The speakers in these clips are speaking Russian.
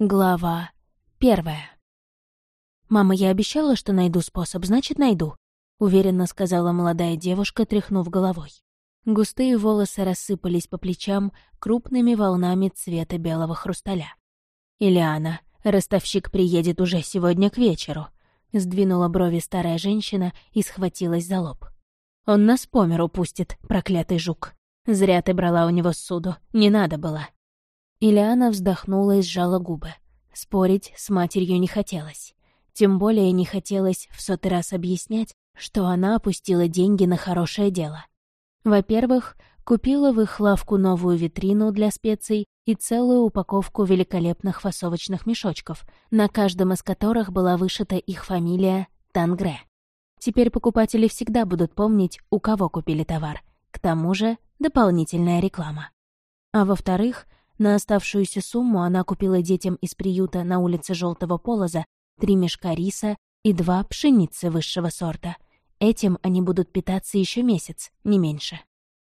Глава первая. «Мама, я обещала, что найду способ, значит, найду», — уверенно сказала молодая девушка, тряхнув головой. Густые волосы рассыпались по плечам крупными волнами цвета белого хрусталя. «Ильяна, ростовщик приедет уже сегодня к вечеру», — сдвинула брови старая женщина и схватилась за лоб. «Он нас по миру пустит, проклятый жук. Зря ты брала у него суду, не надо было». Ильяна вздохнула и сжала губы. Спорить с матерью не хотелось. Тем более не хотелось в сотый раз объяснять, что она опустила деньги на хорошее дело. Во-первых, купила в их лавку новую витрину для специй и целую упаковку великолепных фасовочных мешочков, на каждом из которых была вышита их фамилия Тангре. Теперь покупатели всегда будут помнить, у кого купили товар. К тому же дополнительная реклама. А во-вторых, на оставшуюся сумму она купила детям из приюта на улице Желтого Полоза три мешка риса и два пшеницы высшего сорта. Этим они будут питаться еще месяц, не меньше.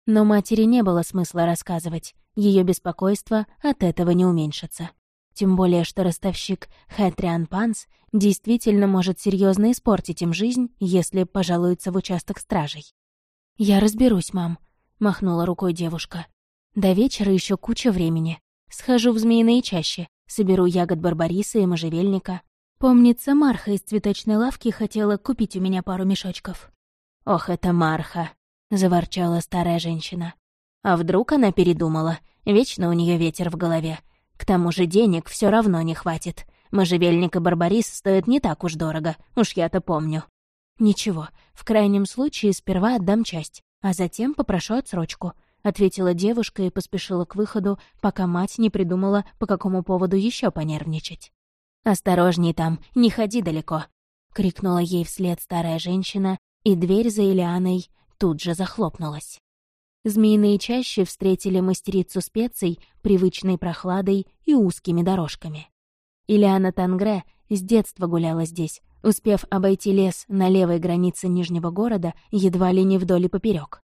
Но матери не было смысла рассказывать, ее беспокойство от этого не уменьшится. Тем более, что ростовщик Хэтриан Панс действительно может серьезно испортить им жизнь, если пожалуется в участок стражей. «Я разберусь, мам», — махнула рукой девушка. До вечера еще куча времени. Схожу в змеиные чаще, соберу ягод барбариса и можжевельника. Помнится, Марха из цветочной лавки хотела купить у меня пару мешочков. «Ох, это Марха!» — заворчала старая женщина. А вдруг она передумала? Вечно у нее ветер в голове. К тому же денег все равно не хватит. Можжевельник и барбарис стоят не так уж дорого, уж я-то помню. Ничего, в крайнем случае сперва отдам часть, а затем попрошу отсрочку. — ответила девушка и поспешила к выходу, пока мать не придумала, по какому поводу еще понервничать. «Осторожней там, не ходи далеко!» — крикнула ей вслед старая женщина, и дверь за Илианой тут же захлопнулась. Змеиные чаще встретили мастерицу специй, привычной прохладой и узкими дорожками. Илиана Тангре с детства гуляла здесь, успев обойти лес на левой границе Нижнего города едва ли не вдоль и поперек.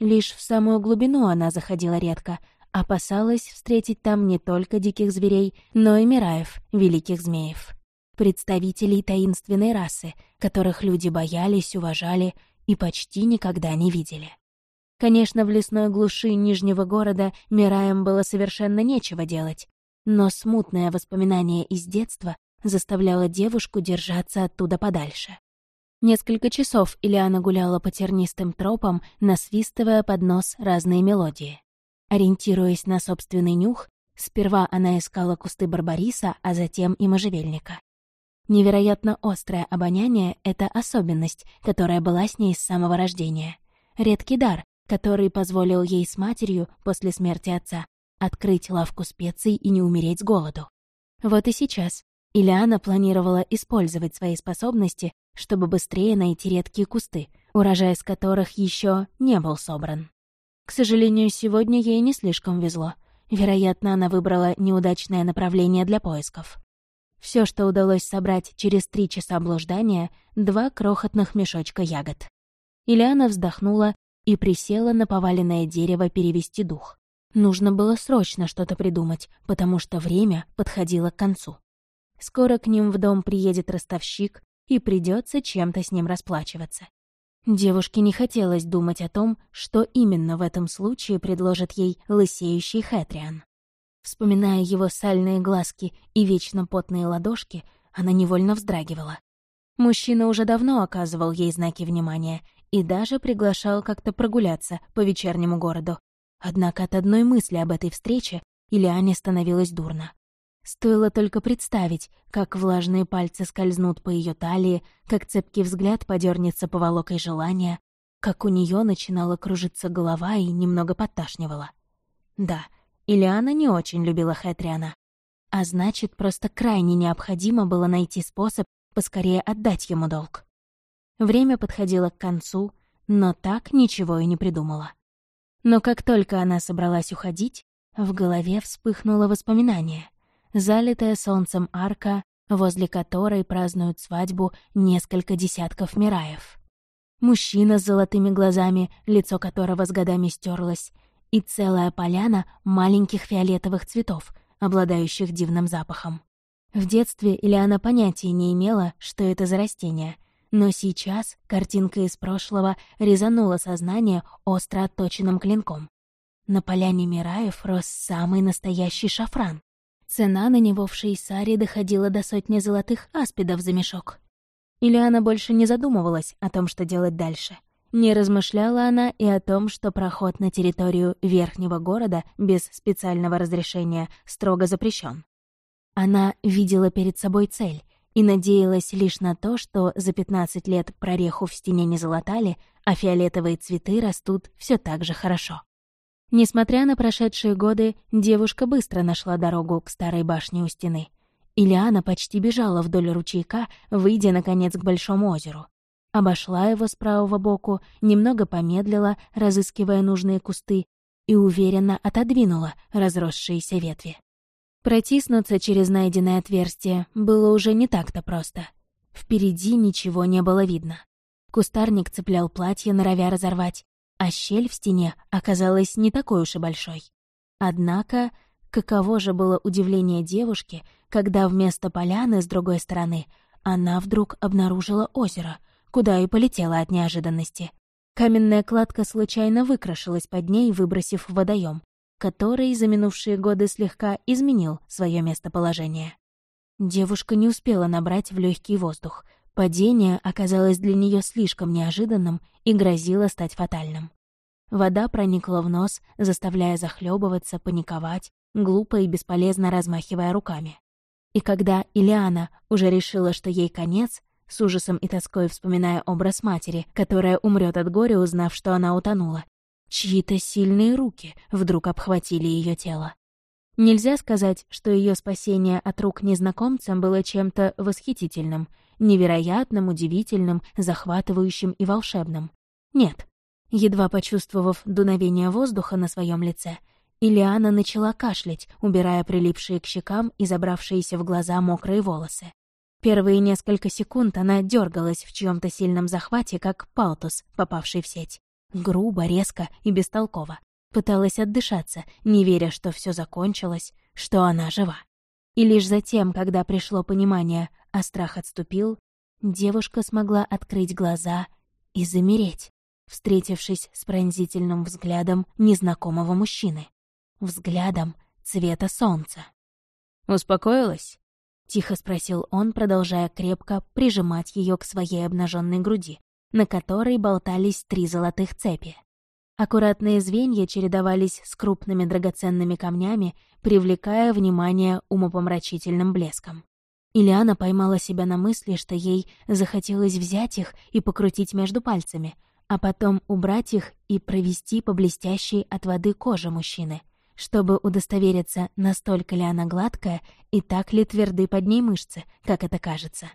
Лишь в самую глубину она заходила редко, опасалась встретить там не только диких зверей, но и мираев, великих змеев. Представителей таинственной расы, которых люди боялись, уважали и почти никогда не видели. Конечно, в лесной глуши Нижнего города Мираем было совершенно нечего делать, но смутное воспоминание из детства заставляло девушку держаться оттуда подальше. Несколько часов Ильяна гуляла по тернистым тропам, насвистывая под нос разные мелодии. Ориентируясь на собственный нюх, сперва она искала кусты барбариса, а затем и можжевельника. Невероятно острое обоняние — это особенность, которая была с ней с самого рождения. Редкий дар, который позволил ей с матерью после смерти отца открыть лавку специй и не умереть с голоду. Вот и сейчас Ильяна планировала использовать свои способности чтобы быстрее найти редкие кусты, урожай из которых еще не был собран. К сожалению, сегодня ей не слишком везло. Вероятно, она выбрала неудачное направление для поисков. Все, что удалось собрать через три часа блуждания, два крохотных мешочка ягод. Ильяна вздохнула и присела на поваленное дерево перевести дух. Нужно было срочно что-то придумать, потому что время подходило к концу. Скоро к ним в дом приедет ростовщик, и придется чем-то с ним расплачиваться. Девушке не хотелось думать о том, что именно в этом случае предложит ей лысеющий Хэтриан. Вспоминая его сальные глазки и вечно потные ладошки, она невольно вздрагивала. Мужчина уже давно оказывал ей знаки внимания и даже приглашал как-то прогуляться по вечернему городу. Однако от одной мысли об этой встрече Ильяне становилось дурно. Стоило только представить, как влажные пальцы скользнут по ее талии, как цепкий взгляд подернется поволокой желания, как у нее начинала кружиться голова и немного подташнивала. Да, Ильяна не очень любила Хэтриана. А значит, просто крайне необходимо было найти способ поскорее отдать ему долг. Время подходило к концу, но так ничего и не придумала. Но как только она собралась уходить, в голове вспыхнуло воспоминание — залитая солнцем арка, возле которой празднуют свадьбу несколько десятков мираев. Мужчина с золотыми глазами, лицо которого с годами стерлось, и целая поляна маленьких фиолетовых цветов, обладающих дивным запахом. В детстве Ильяна понятия не имела, что это за растение, но сейчас картинка из прошлого резанула сознание остро отточенным клинком. На поляне Мираев рос самый настоящий шафран. Цена на него в Шейсаре доходила до сотни золотых аспидов за мешок. Ильяна больше не задумывалась о том, что делать дальше. Не размышляла она и о том, что проход на территорию верхнего города без специального разрешения строго запрещен. Она видела перед собой цель и надеялась лишь на то, что за 15 лет прореху в стене не залатали, а фиолетовые цветы растут все так же хорошо. Несмотря на прошедшие годы, девушка быстро нашла дорогу к старой башне у стены. Ильяна почти бежала вдоль ручейка, выйдя, наконец, к большому озеру обошла его с правого боку, немного помедлила, разыскивая нужные кусты, и уверенно отодвинула разросшиеся ветви. Протиснуться через найденное отверстие было уже не так-то просто. Впереди ничего не было видно. Кустарник цеплял платье, норовя разорвать, а щель в стене оказалась не такой уж и большой. Однако, каково же было удивление девушки, когда вместо поляны с другой стороны она вдруг обнаружила озеро — куда и полетела от неожиданности. Каменная кладка случайно выкрашилась под ней, выбросив водоем, который за минувшие годы слегка изменил свое местоположение. Девушка не успела набрать в легкий воздух. Падение оказалось для нее слишком неожиданным и грозило стать фатальным. Вода проникла в нос, заставляя захлебываться, паниковать, глупо и бесполезно размахивая руками. И когда Илиана уже решила, что ей конец, с ужасом и тоской вспоминая образ матери, которая умрет от горя, узнав, что она утонула. Чьи-то сильные руки вдруг обхватили ее тело. Нельзя сказать, что ее спасение от рук незнакомца было чем-то восхитительным, невероятным, удивительным, захватывающим и волшебным. Нет. Едва почувствовав дуновение воздуха на своем лице, Ильяна начала кашлять, убирая прилипшие к щекам и забравшиеся в глаза мокрые волосы. Первые несколько секунд она дергалась в чьем-то сильном захвате, как палтус, попавший в сеть. Грубо, резко и бестолково. Пыталась отдышаться, не веря, что все закончилось, что она жива. И лишь затем, когда пришло понимание, а страх отступил, девушка смогла открыть глаза и замереть, встретившись с пронзительным взглядом незнакомого мужчины. Взглядом цвета солнца. «Успокоилась?» — тихо спросил он, продолжая крепко прижимать ее к своей обнаженной груди, на которой болтались три золотых цепи. Аккуратные звенья чередовались с крупными драгоценными камнями, привлекая внимание умопомрачительным блеском. Ильяна поймала себя на мысли, что ей захотелось взять их и покрутить между пальцами, а потом убрать их и провести по блестящей от воды коже мужчины, чтобы удостовериться, настолько ли она гладкая и так ли тверды под ней мышцы, как это кажется.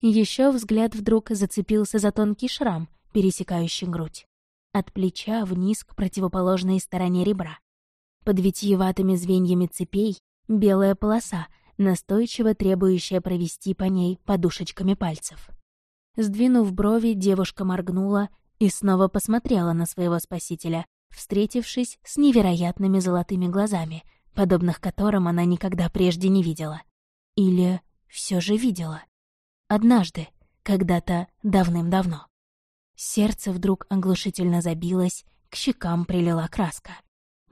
Еще взгляд вдруг зацепился за тонкий шрам, пересекающий грудь. От плеча вниз к противоположной стороне ребра. Под витиеватыми звеньями цепей белая полоса, настойчиво требующая провести по ней подушечками пальцев. Сдвинув брови, девушка моргнула и снова посмотрела на своего спасителя, встретившись с невероятными золотыми глазами, подобных которым она никогда прежде не видела. Или все же видела. Однажды, когда-то давным-давно. Сердце вдруг оглушительно забилось, к щекам прилила краска.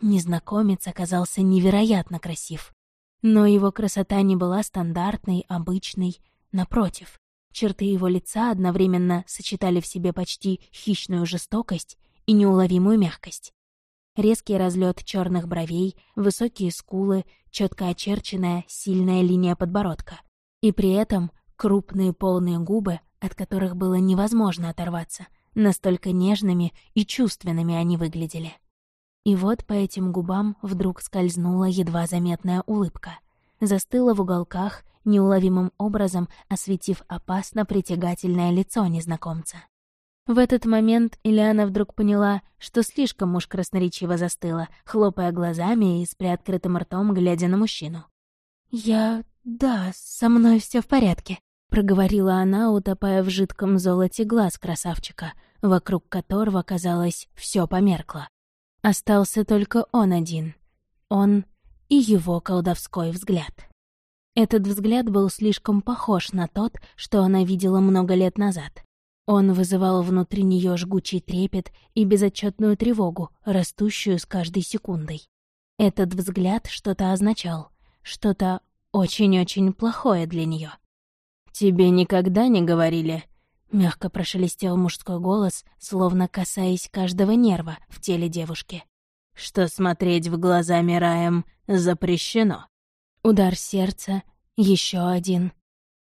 Незнакомец оказался невероятно красив. Но его красота не была стандартной, обычной, напротив. Черты его лица одновременно сочетали в себе почти хищную жестокость и неуловимую мягкость. Резкий разлет черных бровей, высокие скулы, четко очерченная, сильная линия подбородка. И при этом крупные полные губы, от которых было невозможно оторваться, настолько нежными и чувственными они выглядели. И вот по этим губам вдруг скользнула едва заметная улыбка. Застыла в уголках, неуловимым образом осветив опасно притягательное лицо незнакомца. В этот момент Ильяна вдруг поняла, что слишком уж красноречиво застыла, хлопая глазами и с приоткрытым ртом, глядя на мужчину. «Я... да, со мной все в порядке», — проговорила она, утопая в жидком золоте глаз красавчика, вокруг которого, казалось, все померкло. Остался только он один. Он и его колдовской взгляд. Этот взгляд был слишком похож на тот, что она видела много лет назад. Он вызывал внутри нее жгучий трепет и безотчетную тревогу, растущую с каждой секундой. Этот взгляд что-то означал, что-то очень-очень плохое для нее. «Тебе никогда не говорили?» — мягко прошелестел мужской голос, словно касаясь каждого нерва в теле девушки. «Что смотреть в глаза Мираем запрещено». Удар сердца, еще один.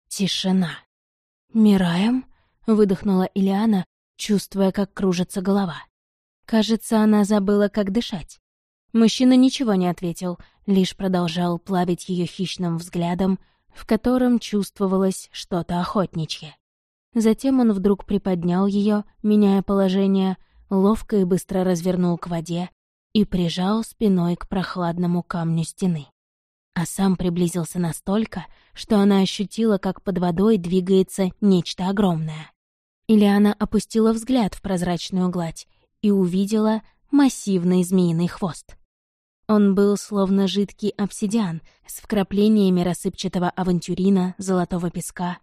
Тишина. «Мираем?» — выдохнула Илиана, чувствуя, как кружится голова. Кажется, она забыла, как дышать. Мужчина ничего не ответил, лишь продолжал плавить ее хищным взглядом, в котором чувствовалось что-то охотничье. Затем он вдруг приподнял ее, меняя положение, ловко и быстро развернул к воде и прижал спиной к прохладному камню стены а сам приблизился настолько, что она ощутила, как под водой двигается нечто огромное. Ильяна опустила взгляд в прозрачную гладь и увидела массивный змеиный хвост. Он был словно жидкий обсидиан с вкраплениями рассыпчатого авантюрина, золотого песка.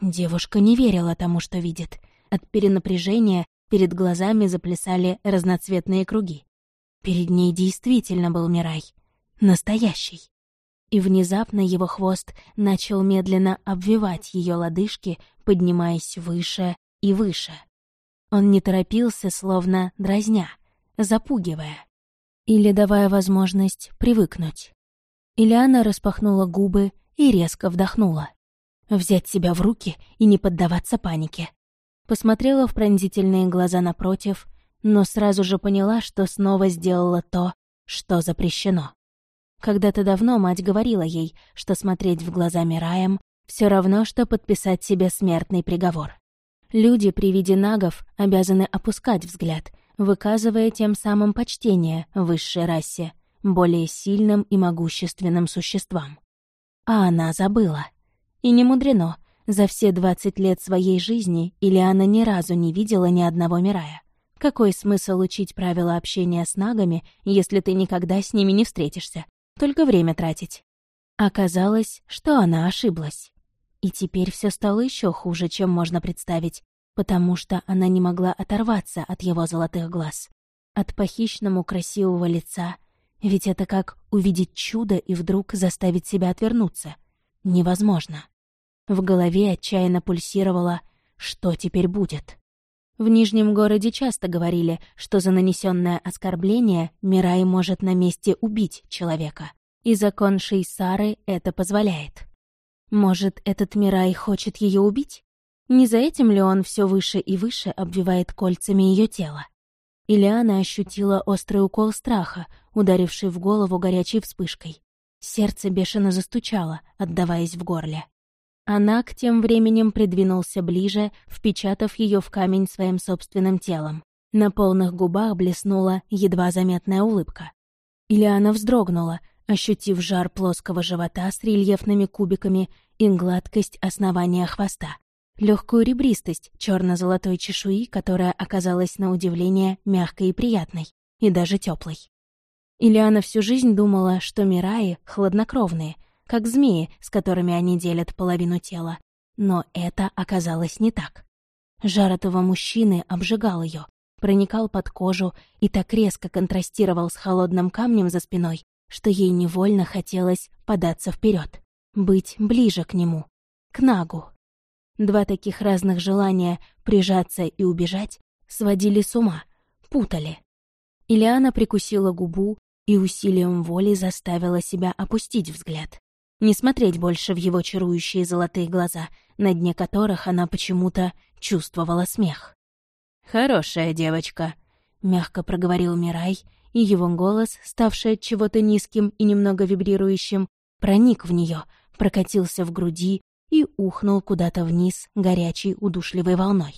Девушка не верила тому, что видит. От перенапряжения перед глазами заплясали разноцветные круги. Перед ней действительно был Мирай. Настоящий и внезапно его хвост начал медленно обвивать ее лодыжки, поднимаясь выше и выше. Он не торопился, словно дразня, запугивая. Или давая возможность привыкнуть. Ильяна распахнула губы и резко вдохнула. Взять себя в руки и не поддаваться панике. Посмотрела в пронзительные глаза напротив, но сразу же поняла, что снова сделала то, что запрещено. Когда-то давно мать говорила ей, что смотреть в глаза Мираем все равно, что подписать себе смертный приговор. Люди при виде нагов обязаны опускать взгляд, выказывая тем самым почтение высшей расе, более сильным и могущественным существам. А она забыла. И не мудрено, за все двадцать лет своей жизни Ильяна ни разу не видела ни одного Мирая. Какой смысл учить правила общения с нагами, если ты никогда с ними не встретишься? Только время тратить. Оказалось, что она ошиблась. И теперь все стало еще хуже, чем можно представить, потому что она не могла оторваться от его золотых глаз, от похищенному красивого лица, ведь это как увидеть чудо и вдруг заставить себя отвернуться. Невозможно. В голове отчаянно пульсировало «Что теперь будет?». В Нижнем городе часто говорили, что за нанесенное оскорбление Мирай может на месте убить человека. И закон Шейсары это позволяет. Может, этот Мирай хочет ее убить? Не за этим ли он все выше и выше обвивает кольцами ее тело? Ильяна ощутила острый укол страха, ударивший в голову горячей вспышкой. Сердце бешено застучало, отдаваясь в горле. Анак тем временем придвинулся ближе, впечатав ее в камень своим собственным телом. На полных губах блеснула едва заметная улыбка. Ильяна вздрогнула, ощутив жар плоского живота с рельефными кубиками и гладкость основания хвоста. Легкую ребристость черно золотой чешуи, которая оказалась на удивление мягкой и приятной, и даже теплой. Ильяна всю жизнь думала, что Мираи — хладнокровные, как змеи, с которыми они делят половину тела. Но это оказалось не так. Жар этого мужчины обжигал ее, проникал под кожу и так резко контрастировал с холодным камнем за спиной, что ей невольно хотелось податься вперед, быть ближе к нему, к Нагу. Два таких разных желания прижаться и убежать сводили с ума, путали. Ильяна прикусила губу и усилием воли заставила себя опустить взгляд не смотреть больше в его чарующие золотые глаза, на дне которых она почему-то чувствовала смех. «Хорошая девочка», — мягко проговорил Мирай, и его голос, ставший от чего-то низким и немного вибрирующим, проник в нее, прокатился в груди и ухнул куда-то вниз горячей удушливой волной.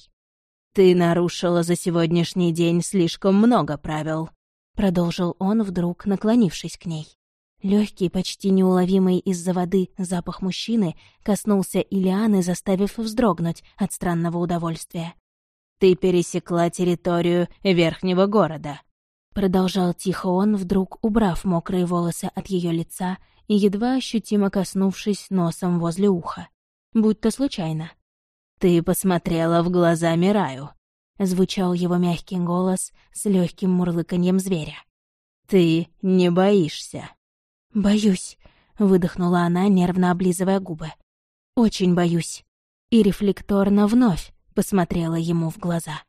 «Ты нарушила за сегодняшний день слишком много правил», — продолжил он, вдруг наклонившись к ней. Легкий, почти неуловимый из-за воды запах мужчины коснулся Илианы, заставив вздрогнуть от странного удовольствия. «Ты пересекла территорию верхнего города», — Продолжал тихо он, вдруг убрав мокрые волосы от ее лица и едва ощутимо коснувшись носом возле уха. Будь-то случайно. «Ты посмотрела в глаза Мираю», — звучал его мягкий голос с легким мурлыканьем зверя. «Ты не боишься?» «Боюсь», — выдохнула она, нервно облизывая губы. «Очень боюсь». И рефлекторно вновь посмотрела ему в глаза.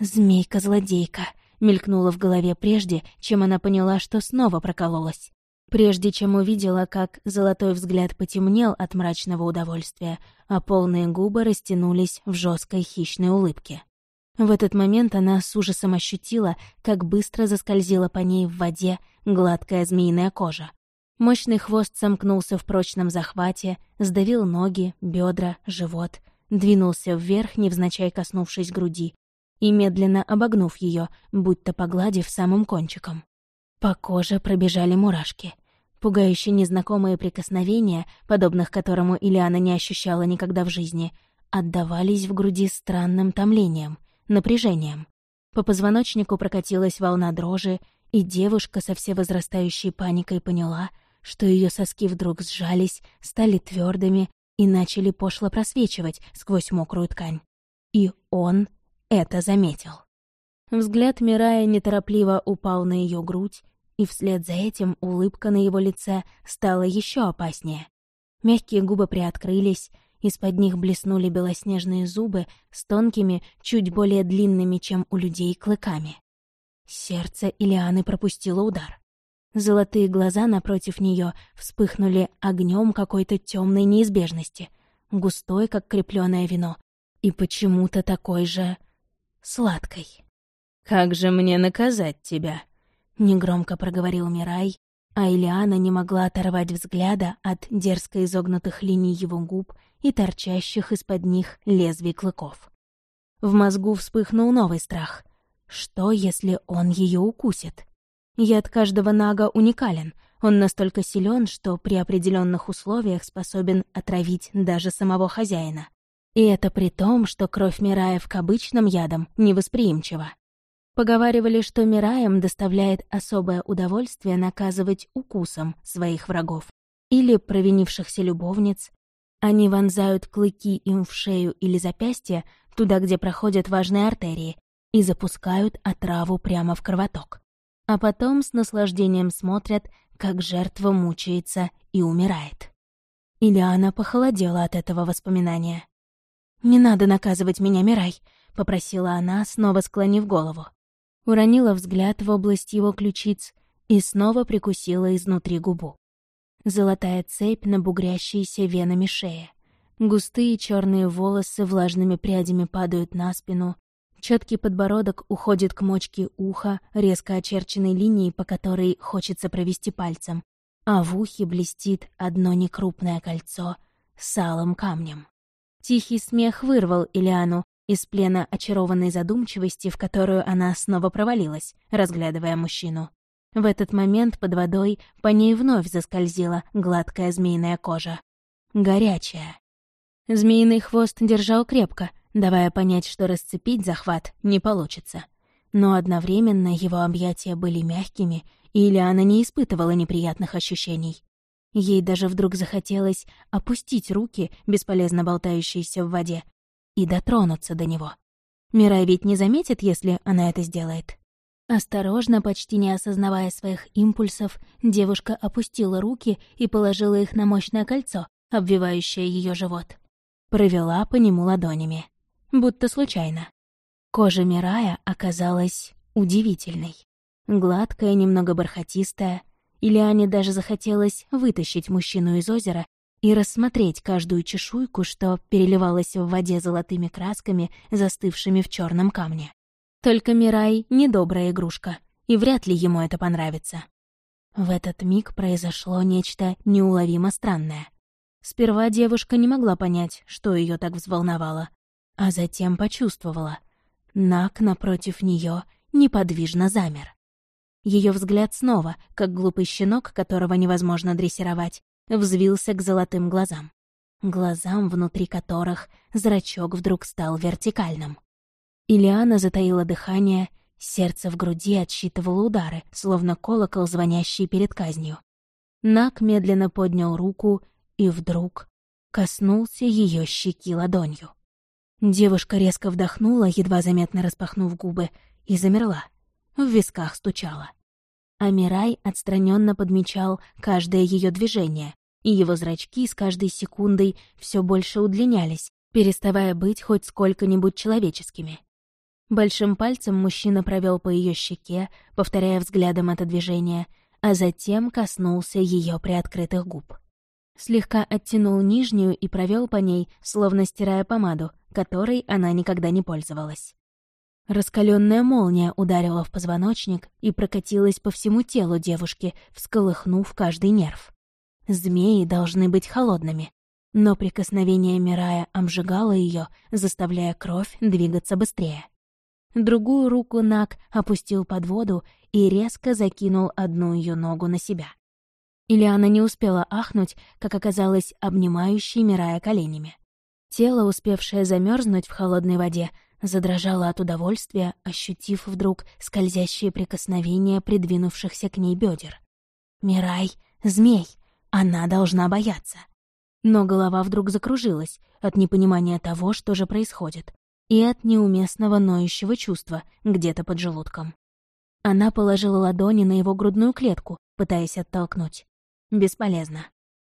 «Змейка-злодейка», — мелькнула в голове прежде, чем она поняла, что снова прокололась. Прежде чем увидела, как золотой взгляд потемнел от мрачного удовольствия, а полные губы растянулись в жесткой хищной улыбке. В этот момент она с ужасом ощутила, как быстро заскользила по ней в воде гладкая змеиная кожа. Мощный хвост сомкнулся в прочном захвате, сдавил ноги, бедра, живот, двинулся вверх, невзначай коснувшись груди, и медленно обогнув ее, будто погладив самым кончиком. По коже пробежали мурашки. Пугающие незнакомые прикосновения, подобных которому Ильяна не ощущала никогда в жизни, отдавались в груди странным томлением, напряжением. По позвоночнику прокатилась волна дрожи, и девушка со всевозрастающей паникой поняла — что ее соски вдруг сжались, стали твердыми и начали пошло просвечивать сквозь мокрую ткань. И он это заметил. Взгляд Мирая неторопливо упал на ее грудь, и вслед за этим улыбка на его лице стала еще опаснее. Мягкие губы приоткрылись, из-под них блеснули белоснежные зубы с тонкими, чуть более длинными, чем у людей, клыками. Сердце Илианы пропустило удар. Золотые глаза напротив нее вспыхнули огнем какой-то темной неизбежности, густой, как крепленное вино, и почему-то такой же сладкой. «Как же мне наказать тебя?» — негромко проговорил Мирай, а Илиана не могла оторвать взгляда от дерзко изогнутых линий его губ и торчащих из-под них лезвий клыков. В мозгу вспыхнул новый страх. Что, если он ее укусит? Яд каждого нага уникален. Он настолько силен, что при определенных условиях способен отравить даже самого хозяина. И это при том, что кровь Мираев к обычным ядам невосприимчива. Поговаривали, что Мираем доставляет особое удовольствие наказывать укусом своих врагов или провинившихся любовниц. Они вонзают клыки им в шею или запястье, туда, где проходят важные артерии, и запускают отраву прямо в кровоток а потом с наслаждением смотрят, как жертва мучается и умирает. Ильяна похолодела от этого воспоминания. «Не надо наказывать меня, Мирай», — попросила она, снова склонив голову. Уронила взгляд в область его ключиц и снова прикусила изнутри губу. Золотая цепь на бугрящейся венами шее. Густые черные волосы влажными прядями падают на спину, Четкий подбородок уходит к мочке уха, резко очерченной линией, по которой хочется провести пальцем, а в ухе блестит одно некрупное кольцо с алым камнем. Тихий смех вырвал Илиану из плена очарованной задумчивости, в которую она снова провалилась, разглядывая мужчину. В этот момент под водой по ней вновь заскользила гладкая змеиная кожа. Горячая. Змеиный хвост держал крепко, давая понять, что расцепить захват не получится. Но одновременно его объятия были мягкими, и Ильяна не испытывала неприятных ощущений. Ей даже вдруг захотелось опустить руки, бесполезно болтающиеся в воде, и дотронуться до него. Мирай ведь не заметит, если она это сделает. Осторожно, почти не осознавая своих импульсов, девушка опустила руки и положила их на мощное кольцо, обвивающее ее живот. Провела по нему ладонями будто случайно. Кожа Мирая оказалась удивительной. Гладкая, немного бархатистая. Ильяне даже захотелось вытащить мужчину из озера и рассмотреть каждую чешуйку, что переливалась в воде золотыми красками, застывшими в черном камне. Только Мирай — недобрая игрушка, и вряд ли ему это понравится. В этот миг произошло нечто неуловимо странное. Сперва девушка не могла понять, что ее так взволновало, а затем почувствовала. Нак напротив нее неподвижно замер. Ее взгляд снова, как глупый щенок, которого невозможно дрессировать, взвился к золотым глазам. Глазам, внутри которых зрачок вдруг стал вертикальным. Ильяна затаила дыхание Сердце в груди отсчитывало удары, словно колокол, звонящий перед казнью. Нак медленно поднял руку и вдруг коснулся ее щеки ладонью. Девушка резко вдохнула, едва заметно распахнув губы, и замерла. В висках стучала. Амирай отстраненно подмечал каждое ее движение, и его зрачки с каждой секундой все больше удлинялись, переставая быть хоть сколько-нибудь человеческими. Большим пальцем мужчина провел по ее щеке, повторяя взглядом это движение, а затем коснулся ее приоткрытых губ. Слегка оттянул нижнюю и провел по ней, словно стирая помаду, которой она никогда не пользовалась. Раскаленная молния ударила в позвоночник и прокатилась по всему телу девушки, всколыхнув каждый нерв. Змеи должны быть холодными, но прикосновение Мирая обжигало ее, заставляя кровь двигаться быстрее. Другую руку Нак опустил под воду и резко закинул одну ее ногу на себя. Ильяна не успела ахнуть, как оказалась обнимающей Мирая коленями. Тело, успевшее замерзнуть в холодной воде, задрожало от удовольствия, ощутив вдруг скользящие прикосновения придвинувшихся к ней бедер. «Мирай, змей, она должна бояться». Но голова вдруг закружилась от непонимания того, что же происходит, и от неуместного ноющего чувства где-то под желудком. Она положила ладони на его грудную клетку, пытаясь оттолкнуть. Бесполезно.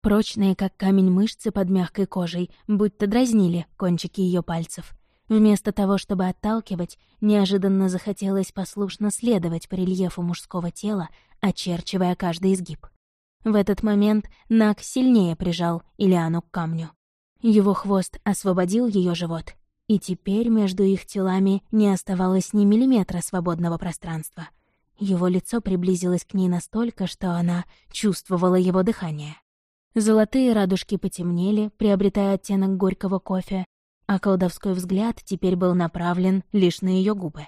Прочные, как камень мышцы под мягкой кожей, будто дразнили кончики ее пальцев. Вместо того, чтобы отталкивать, неожиданно захотелось послушно следовать по рельефу мужского тела, очерчивая каждый изгиб. В этот момент Нак сильнее прижал Илиану к камню. Его хвост освободил ее живот, и теперь между их телами не оставалось ни миллиметра свободного пространства. Его лицо приблизилось к ней настолько, что она чувствовала его дыхание. Золотые радужки потемнели, приобретая оттенок горького кофе, а колдовской взгляд теперь был направлен лишь на ее губы.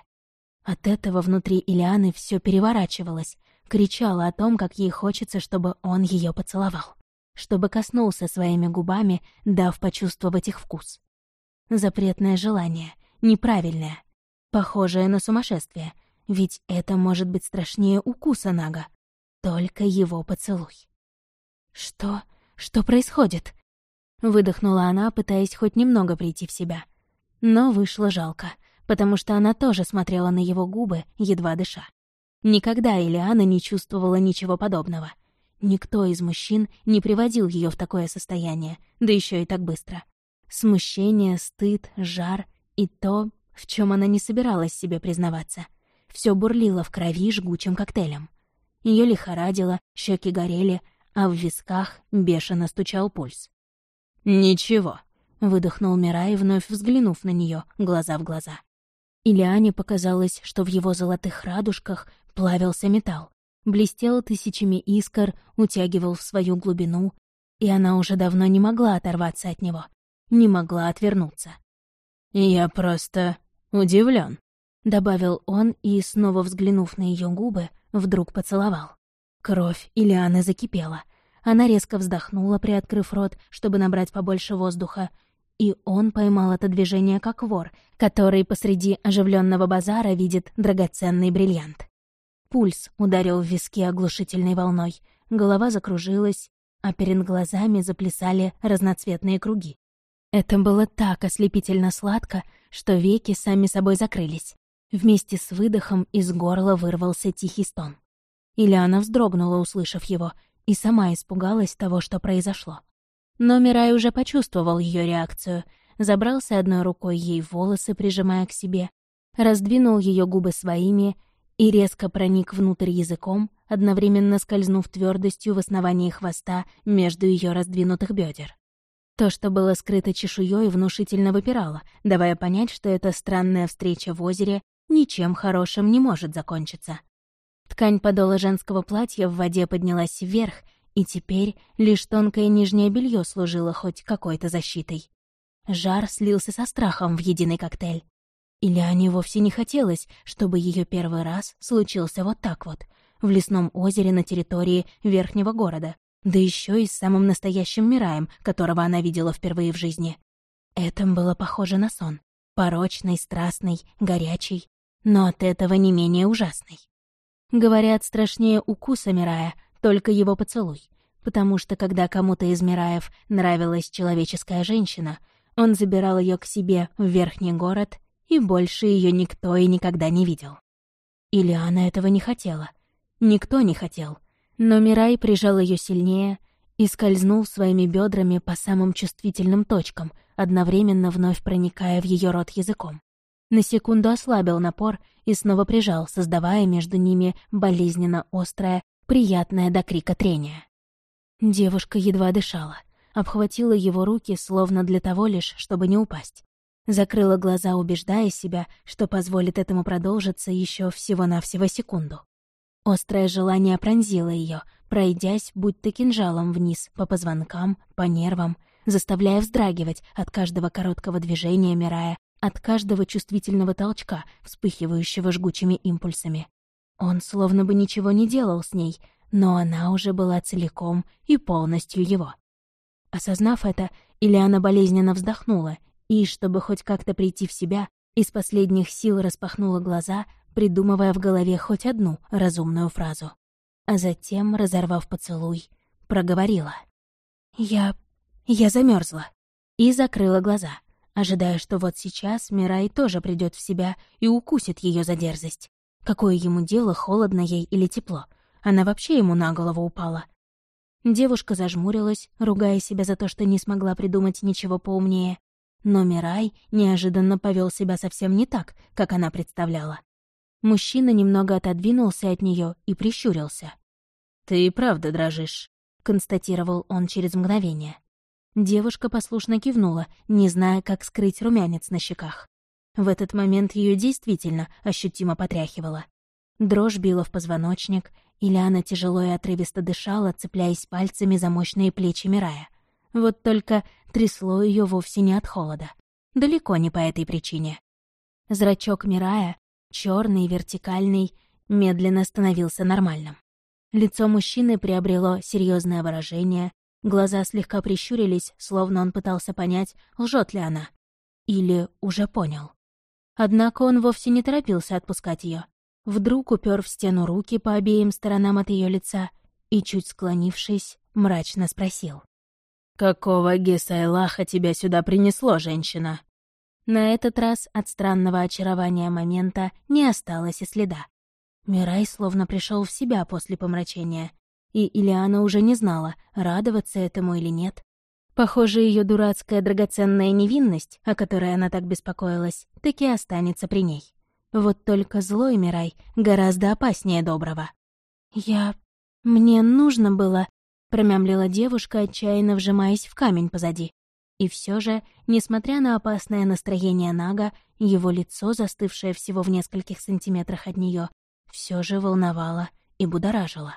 От этого внутри Илианы все переворачивалось, кричала о том, как ей хочется, чтобы он ее поцеловал, чтобы коснулся своими губами, дав почувствовать их вкус. Запретное желание, неправильное, похожее на сумасшествие, ведь это может быть страшнее укуса Нага. Только его поцелуй. «Что? Что происходит?» Выдохнула она, пытаясь хоть немного прийти в себя. Но вышло жалко, потому что она тоже смотрела на его губы, едва дыша. Никогда Элиана не чувствовала ничего подобного. Никто из мужчин не приводил ее в такое состояние, да еще и так быстро. Смущение, стыд, жар и то, в чем она не собиралась себе признаваться. Все бурлило в крови жгучим коктейлем. Ее лихорадило, щеки горели, а в висках бешено стучал пульс. «Ничего», — выдохнул Мирай, вновь взглянув на нее глаза в глаза. Ильяне показалось, что в его золотых радужках плавился металл, блестел тысячами искр, утягивал в свою глубину, и она уже давно не могла оторваться от него, не могла отвернуться. «Я просто удивлен, добавил он и, снова взглянув на ее губы, вдруг поцеловал. Кровь Ильяны закипела. Она резко вздохнула, приоткрыв рот, чтобы набрать побольше воздуха, и он поймал это движение как вор, который посреди оживленного базара видит драгоценный бриллиант. Пульс ударил в виски оглушительной волной, голова закружилась, а перед глазами заплясали разноцветные круги. Это было так ослепительно сладко, что веки сами собой закрылись. Вместе с выдохом из горла вырвался тихий стон. Ильяна вздрогнула, услышав его, и сама испугалась того, что произошло. Но Мирай уже почувствовал ее реакцию, забрался одной рукой ей в волосы, прижимая к себе, раздвинул ее губы своими и резко проник внутрь языком, одновременно скользнув твердостью в основании хвоста между ее раздвинутых бедер. То, что было скрыто чешуей, внушительно выпирало, давая понять, что эта странная встреча в озере ничем хорошим не может закончиться. Ткань подола женского платья в воде поднялась вверх, и теперь лишь тонкое нижнее белье служило хоть какой-то защитой. Жар слился со страхом в единый коктейль. Ильяне вовсе не хотелось, чтобы ее первый раз случился вот так вот, в лесном озере на территории верхнего города, да еще и с самым настоящим Мираем, которого она видела впервые в жизни. Это было похоже на сон. Порочный, страстный, горячий. но от этого не менее ужасной. Говорят, страшнее укуса Мирая только его поцелуй, потому что когда кому-то из Мираев нравилась человеческая женщина, он забирал ее к себе в верхний город, и больше ее никто и никогда не видел. Или она этого не хотела. Никто не хотел. Но Мирай прижал ее сильнее и скользнул своими бедрами по самым чувствительным точкам, одновременно вновь проникая в ее рот языком. На секунду ослабил напор и снова прижал, создавая между ними болезненно острое, приятное до крика трение. Девушка едва дышала, обхватила его руки, словно для того лишь, чтобы не упасть. Закрыла глаза, убеждая себя, что позволит этому продолжиться еще всего-навсего секунду. Острое желание пронзило ее, пройдясь будто кинжалом вниз, по позвонкам, по нервам, заставляя вздрагивать от каждого короткого движения Мирая, от каждого чувствительного толчка, вспыхивающего жгучими импульсами. Он словно бы ничего не делал с ней, но она уже была целиком и полностью его. Осознав это, Ильяна болезненно вздохнула и, чтобы хоть как-то прийти в себя, из последних сил распахнула глаза, придумывая в голове хоть одну разумную фразу. А затем, разорвав поцелуй, проговорила. «Я я замерзла и закрыла глаза, ожидая, что вот сейчас Мирай тоже придет в себя и укусит ее за дерзость. Какое ему дело, холодно ей или тепло? Она вообще ему на голову упала. Девушка зажмурилась, ругая себя за то, что не смогла придумать ничего поумнее. Но Мирай неожиданно повел себя совсем не так, как она представляла. Мужчина немного отодвинулся от нее и прищурился. «Ты и правда дрожишь», — констатировал он через мгновение. Девушка послушно кивнула, не зная, как скрыть румянец на щеках. В этот момент ее действительно ощутимо потряхивало. Дрожь била в позвоночник, Ильяна тяжело и отрывисто дышала, цепляясь пальцами за мощные плечи Мирая. Вот только трясло ее вовсе не от холода. Далеко не по этой причине. Зрачок Мирая, черный, вертикальный, медленно становился нормальным. Лицо мужчины приобрело серьезное выражение, Глаза слегка прищурились, словно он пытался понять, лжет ли она. Или уже понял. Однако он вовсе не торопился отпускать ее. Вдруг упер в стену руки по обеим сторонам от ее лица и, чуть склонившись, мрачно спросил. «Какого Гесайлаха тебя сюда принесло, женщина?» На этот раз от странного очарования момента не осталось и следа. Мирай словно пришел в себя после помрачения и Ильяна уже не знала, радоваться этому или нет. Похоже, ее дурацкая драгоценная невинность, о которой она так беспокоилась, таки останется при ней. Вот только злой Мирай гораздо опаснее доброго. «Я... мне нужно было...» — промямлила девушка, отчаянно вжимаясь в камень позади. И все же, несмотря на опасное настроение Нага, его лицо, застывшее всего в нескольких сантиметрах от нее, все же волновало и будоражило.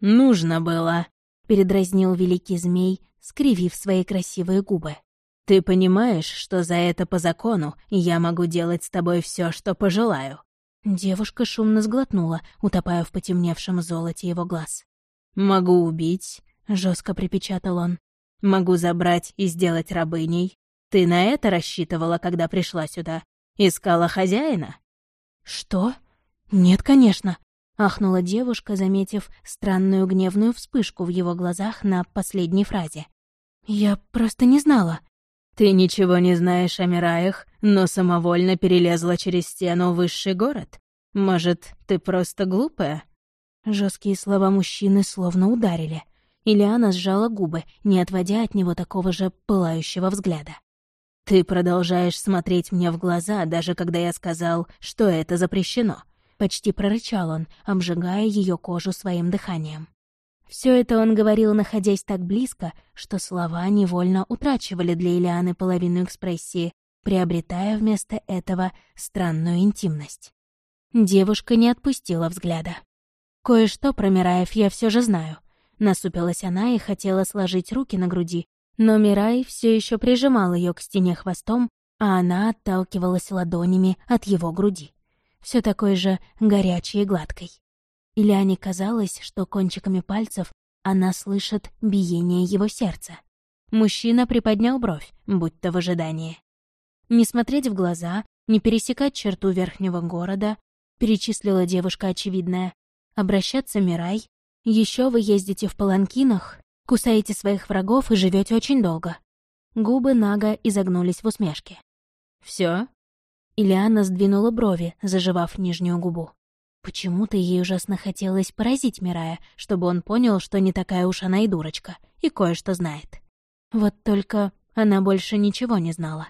«Нужно было», — передразнил великий змей, скривив свои красивые губы. «Ты понимаешь, что за это по закону я могу делать с тобой все, что пожелаю?» Девушка шумно сглотнула, утопая в потемневшем золоте его глаз. «Могу убить», — жестко припечатал он. «Могу забрать и сделать рабыней. Ты на это рассчитывала, когда пришла сюда? Искала хозяина?» «Что? Нет, конечно. Ахнула девушка, заметив странную гневную вспышку в его глазах на последней фразе. «Я просто не знала». «Ты ничего не знаешь о Мираях, но самовольно перелезла через стену в высший город? Может, ты просто глупая?» Жесткие слова мужчины словно ударили. Ильяна сжала губы, не отводя от него такого же пылающего взгляда. «Ты продолжаешь смотреть мне в глаза, даже когда я сказал, что это запрещено. Почти прорычал он, обжигая ее кожу своим дыханием. Все это он говорил, находясь так близко, что слова невольно утрачивали для Ильяны половину экспрессии, приобретая вместо этого странную интимность. Девушка не отпустила взгляда. «Кое-что про Мираев я все же знаю». Насупилась она и хотела сложить руки на груди, но Мирай все еще прижимал ее к стене хвостом, а она отталкивалась ладонями от его груди все такой же горячей и гладкой. Ильяне казалось, что кончиками пальцев она слышит биение его сердца. Мужчина приподнял бровь, будто в ожидании. Не смотреть в глаза, Не пересекать черту верхнего города, перечислила девушка очевидная. Обращаться Мирай. Еще вы ездите в паланкинах, кусаете своих врагов и живете очень долго. Губы Нага изогнулись в усмешке. Все? Ильяна сдвинула брови, заживав нижнюю губу. Почему-то ей ужасно хотелось поразить Мирая, чтобы он понял, что не такая уж она и дурочка, и кое-что знает. Вот только она больше ничего не знала.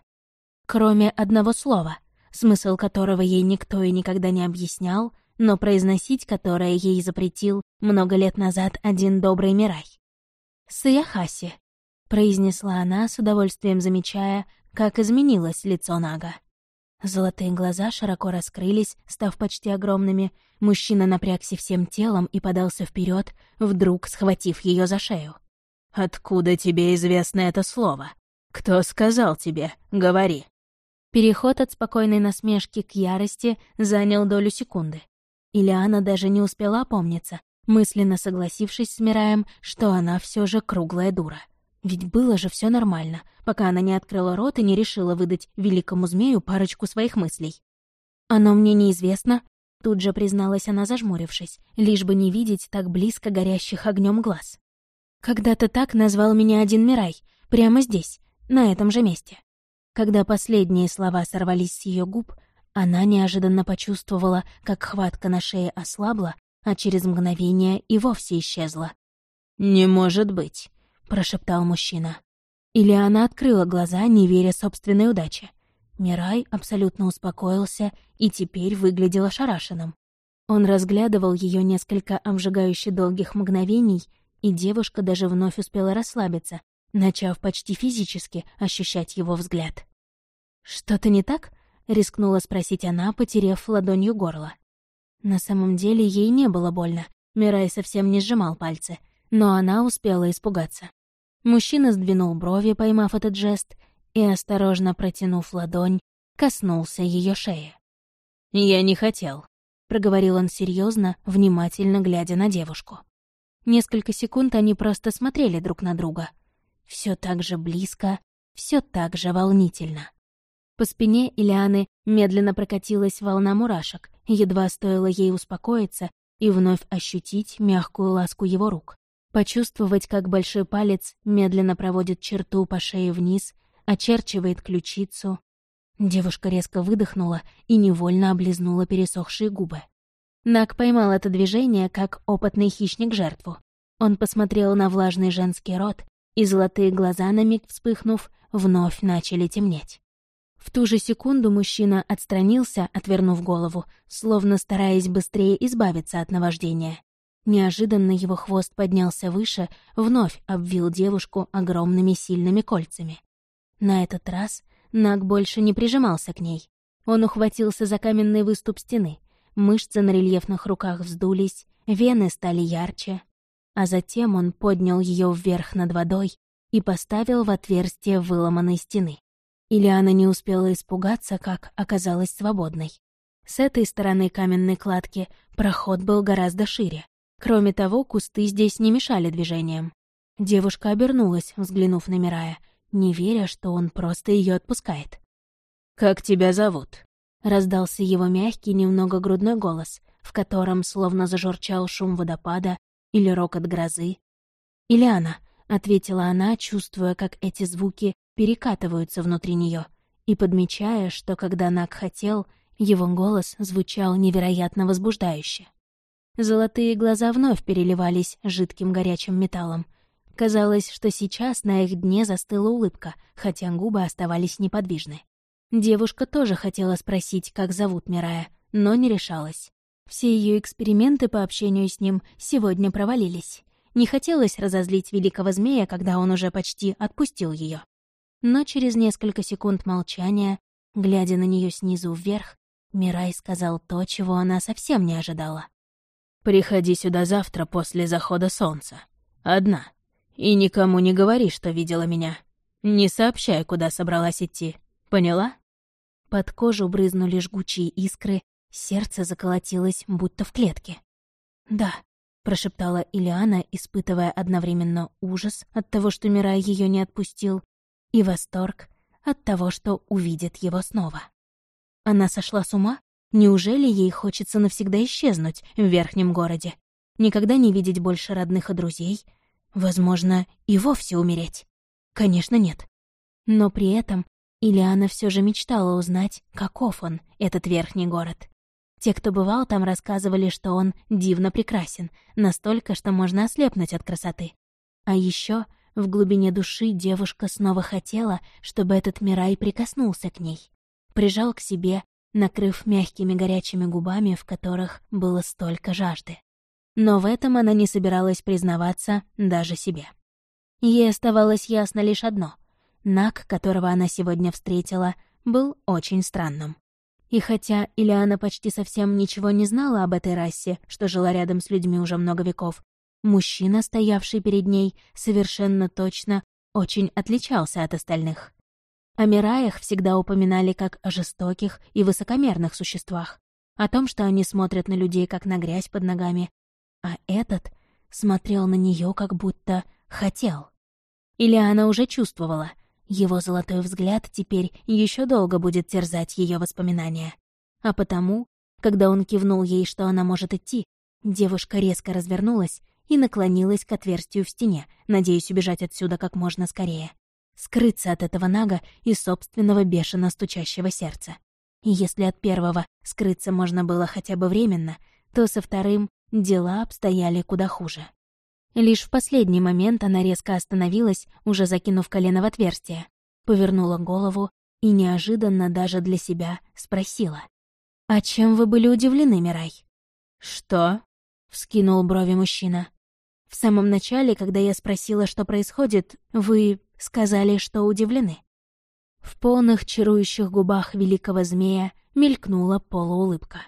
Кроме одного слова, смысл которого ей никто и никогда не объяснял, но произносить которое ей запретил много лет назад один добрый Мирай. «Саяхаси», — произнесла она, с удовольствием замечая, как изменилось лицо Нага. Золотые глаза широко раскрылись, став почти огромными. Мужчина напрягся всем телом и подался вперед, вдруг схватив ее за шею. «Откуда тебе известно это слово? Кто сказал тебе? Говори!» Переход от спокойной насмешки к ярости занял долю секунды. Ильяна даже не успела опомниться, мысленно согласившись с Мираем, что она все же круглая дура. Ведь было же все нормально, пока она не открыла рот и не решила выдать великому змею парочку своих мыслей. «Оно мне неизвестно», — тут же призналась она, зажмурившись, лишь бы не видеть так близко горящих огнем глаз. «Когда-то так назвал меня один Мирай, прямо здесь, на этом же месте». Когда последние слова сорвались с ее губ, она неожиданно почувствовала, как хватка на шее ослабла, а через мгновение и вовсе исчезла. «Не может быть», — прошептал мужчина. Или она открыла глаза, не веря собственной удаче. Мирай абсолютно успокоился и теперь выглядел ошарашенным. Он разглядывал ее несколько обжигающе долгих мгновений, и девушка даже вновь успела расслабиться, начав почти физически ощущать его взгляд. «Что-то не так?» — рискнула спросить она, потеряв ладонью горло. На самом деле ей не было больно, Мирай совсем не сжимал пальцы, но она успела испугаться. Мужчина сдвинул брови, поймав этот жест, и, осторожно протянув ладонь, коснулся ее шеи. «Я не хотел», — проговорил он серьезно, внимательно глядя на девушку. Несколько секунд они просто смотрели друг на друга. Все так же близко, все так же волнительно. По спине Ильяны медленно прокатилась волна мурашек, едва стоило ей успокоиться и вновь ощутить мягкую ласку его рук. Почувствовать, как большой палец медленно проводит черту по шее вниз, очерчивает ключицу. Девушка резко выдохнула и невольно облизнула пересохшие губы. Нак поймал это движение, как опытный хищник жертву. Он посмотрел на влажный женский рот, и золотые глаза, на миг вспыхнув, вновь начали темнеть. В ту же секунду мужчина отстранился, отвернув голову, словно стараясь быстрее избавиться от наваждения. Неожиданно его хвост поднялся выше, вновь обвил девушку огромными сильными кольцами. На этот раз Наг больше не прижимался к ней. Он ухватился за каменный выступ стены. Мышцы на рельефных руках вздулись, вены стали ярче. А затем он поднял ее вверх над водой и поставил в отверстие выломанной стены. Ильяна не успела испугаться, как оказалась свободной. С этой стороны каменной кладки проход был гораздо шире. Кроме того, кусты здесь не мешали движениям. Девушка обернулась, взглянув на Мирая, не веря, что он просто ее отпускает. «Как тебя зовут?» — раздался его мягкий, немного грудной голос, в котором словно зажурчал шум водопада или рокот грозы. «Ильяна», — ответила она, чувствуя, как эти звуки перекатываются внутри нее, и подмечая, что когда Нак хотел, его голос звучал невероятно возбуждающе. Золотые глаза вновь переливались жидким горячим металлом. Казалось, что сейчас на их дне застыла улыбка, хотя губы оставались неподвижны. Девушка тоже хотела спросить, как зовут Мирая, но не решалась. Все ее эксперименты по общению с ним сегодня провалились. Не хотелось разозлить великого змея, когда он уже почти отпустил ее. Но через несколько секунд молчания, глядя на нее снизу вверх, Мирай сказал то, чего она совсем не ожидала. Приходи сюда завтра после захода солнца. Одна. И никому не говори, что видела меня. Не сообщай, куда собралась идти. Поняла?» Под кожу брызнули жгучие искры, сердце заколотилось, будто в клетке. «Да», — прошептала Илиана, испытывая одновременно ужас от того, что Мирай ее не отпустил, и восторг от того, что увидит его снова. Она сошла с ума? Неужели ей хочется навсегда исчезнуть в верхнем городе? Никогда не видеть больше родных и друзей? Возможно, и вовсе умереть? Конечно, нет. Но при этом Ильяна все же мечтала узнать, каков он, этот верхний город. Те, кто бывал там, рассказывали, что он дивно прекрасен, настолько, что можно ослепнуть от красоты. А еще в глубине души девушка снова хотела, чтобы этот Мирай прикоснулся к ней. Прижал к себе, накрыв мягкими горячими губами, в которых было столько жажды. Но в этом она не собиралась признаваться даже себе. Ей оставалось ясно лишь одно — Нак, которого она сегодня встретила, был очень странным. И хотя Ильяна почти совсем ничего не знала об этой расе, что жила рядом с людьми уже много веков, мужчина, стоявший перед ней, совершенно точно очень отличался от остальных. О Мираях всегда упоминали как о жестоких и высокомерных существах, о том, что они смотрят на людей как на грязь под ногами, а этот смотрел на нее как будто хотел. Или она уже чувствовала, его золотой взгляд теперь еще долго будет терзать ее воспоминания. А потому, когда он кивнул ей, что она может идти, девушка резко развернулась и наклонилась к отверстию в стене, надеясь убежать отсюда как можно скорее. Скрыться от этого нага и собственного бешено стучащего сердца. И если от первого скрыться можно было хотя бы временно, то со вторым дела обстояли куда хуже. Лишь в последний момент она резко остановилась, уже закинув колено в отверстие, повернула голову и неожиданно даже для себя спросила. «А чем вы были удивлены, Мирай?» «Что?» — вскинул брови мужчина. «В самом начале, когда я спросила, что происходит, вы сказали, что удивлены». В полных чарующих губах великого змея мелькнула полуулыбка.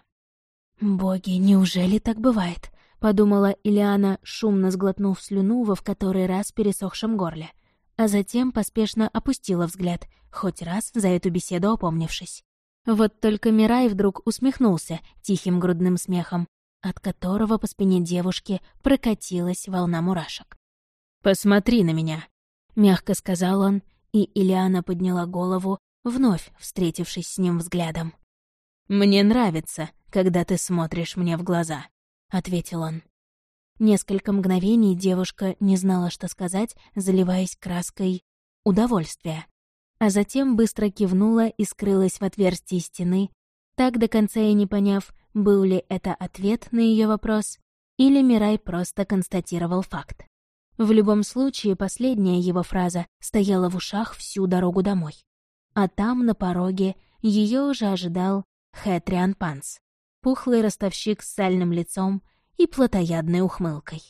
«Боги, неужели так бывает?» подумала Ильяна, шумно сглотнув слюну во в который раз пересохшем горле, а затем поспешно опустила взгляд, хоть раз за эту беседу опомнившись. Вот только Мирай вдруг усмехнулся тихим грудным смехом, от которого по спине девушки прокатилась волна мурашек. «Посмотри на меня», — мягко сказал он, и Ильяна подняла голову, вновь встретившись с ним взглядом. «Мне нравится, когда ты смотришь мне в глаза». — ответил он. Несколько мгновений девушка не знала, что сказать, заливаясь краской удовольствия. А затем быстро кивнула и скрылась в отверстии стены, так до конца и не поняв, был ли это ответ на ее вопрос, или Мирай просто констатировал факт. В любом случае, последняя его фраза стояла в ушах всю дорогу домой. А там, на пороге, ее уже ожидал Хэтриан Панс пухлый ростовщик с сальным лицом и плотоядной ухмылкой.